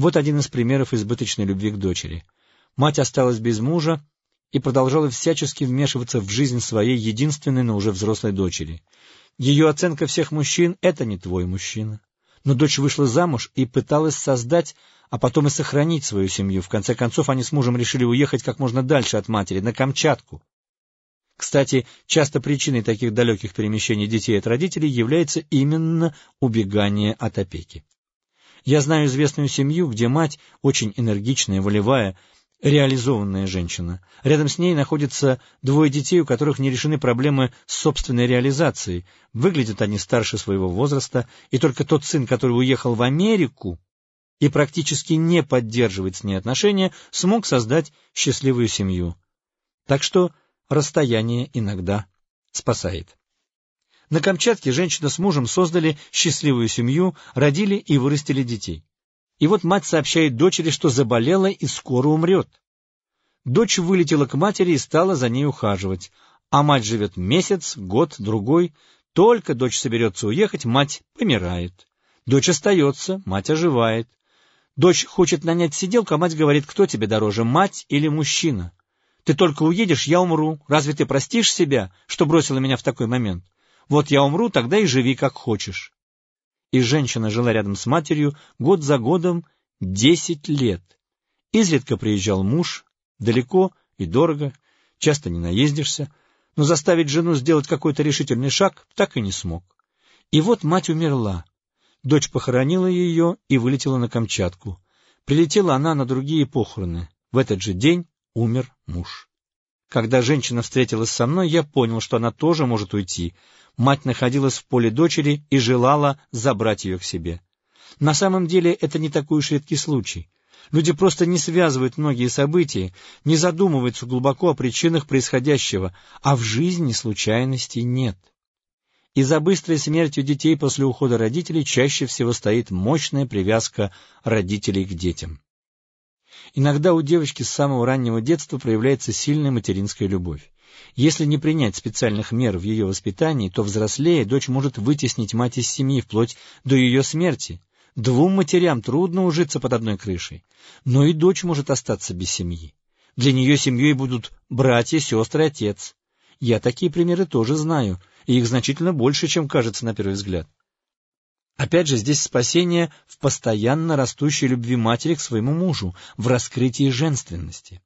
Вот один из примеров избыточной любви к дочери. Мать осталась без мужа и продолжала всячески вмешиваться в жизнь своей единственной, но уже взрослой дочери. Ее оценка всех мужчин — это не твой мужчина. Но дочь вышла замуж и пыталась создать, а потом и сохранить свою семью. В конце концов, они с мужем решили уехать как можно дальше от матери, на Камчатку. Кстати, часто причиной таких далеких перемещений детей от родителей является именно убегание от опеки. Я знаю известную семью, где мать, очень энергичная, волевая, реализованная женщина. Рядом с ней находятся двое детей, у которых не решены проблемы с собственной реализацией. Выглядят они старше своего возраста, и только тот сын, который уехал в Америку и практически не поддерживает с ней отношения, смог создать счастливую семью. Так что расстояние иногда спасает. На Камчатке женщина с мужем создали счастливую семью, родили и вырастили детей. И вот мать сообщает дочери, что заболела и скоро умрет. Дочь вылетела к матери и стала за ней ухаживать. А мать живет месяц, год, другой. Только дочь соберется уехать, мать помирает. Дочь остается, мать оживает. Дочь хочет нанять сиделку, а мать говорит, кто тебе дороже, мать или мужчина? Ты только уедешь, я умру. Разве ты простишь себя, что бросила меня в такой момент? Вот я умру, тогда и живи как хочешь. И женщина жила рядом с матерью год за годом десять лет. Изредка приезжал муж, далеко и дорого, часто не наездишься, но заставить жену сделать какой-то решительный шаг так и не смог. И вот мать умерла. Дочь похоронила ее и вылетела на Камчатку. Прилетела она на другие похороны. В этот же день умер муж. Когда женщина встретилась со мной, я понял, что она тоже может уйти. Мать находилась в поле дочери и желала забрать ее к себе. На самом деле это не такой уж редкий случай. Люди просто не связывают многие события, не задумываются глубоко о причинах происходящего, а в жизни случайностей нет. И за быстрой смертью детей после ухода родителей чаще всего стоит мощная привязка родителей к детям. Иногда у девочки с самого раннего детства проявляется сильная материнская любовь. Если не принять специальных мер в ее воспитании, то взрослее дочь может вытеснить мать из семьи вплоть до ее смерти. Двум матерям трудно ужиться под одной крышей, но и дочь может остаться без семьи. Для нее семьей будут братья, сестры, отец. Я такие примеры тоже знаю, и их значительно больше, чем кажется на первый взгляд. Опять же, здесь спасение в постоянно растущей любви матери к своему мужу, в раскрытии женственности.